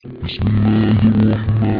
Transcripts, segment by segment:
بسم الله الرحمن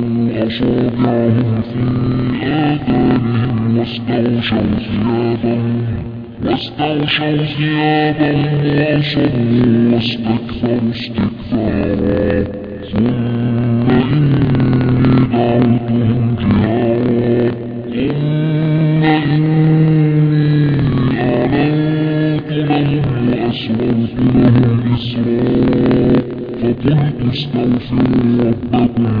أصابعهم في آذانهم واستغشوا ثيابهم واستغشوا ثيابهم وأصروا واستكثروا استكثارا. ثم إني دعوتهم جهارا. ثم إني أعلنت لهم وأسررت لهم إسرارا فقلت استغفروا ربكم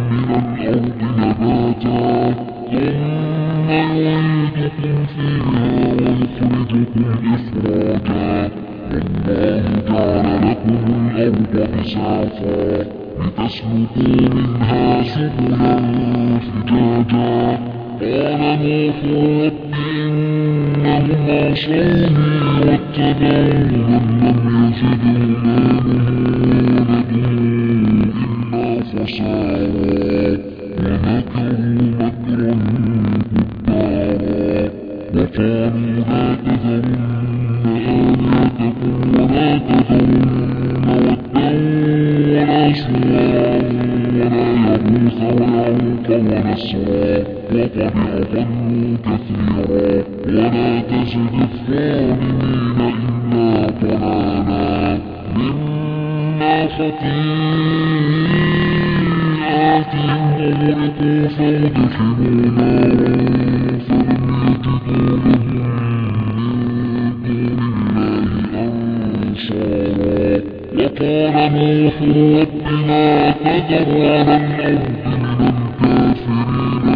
جعل لكم الأرض بساطا لتسلكوا منها سبلا فجاجا قال نوح رب إنهم عصوني واتبعوا من لم يزده كثيرا ولا تزد الظالمين إلا ضلالا مما خطيئاتهم أغرقوا فأدخلوا نارا فلم يجدوا لهم وقال نوح ربنا تذر على الأرض من الكافرين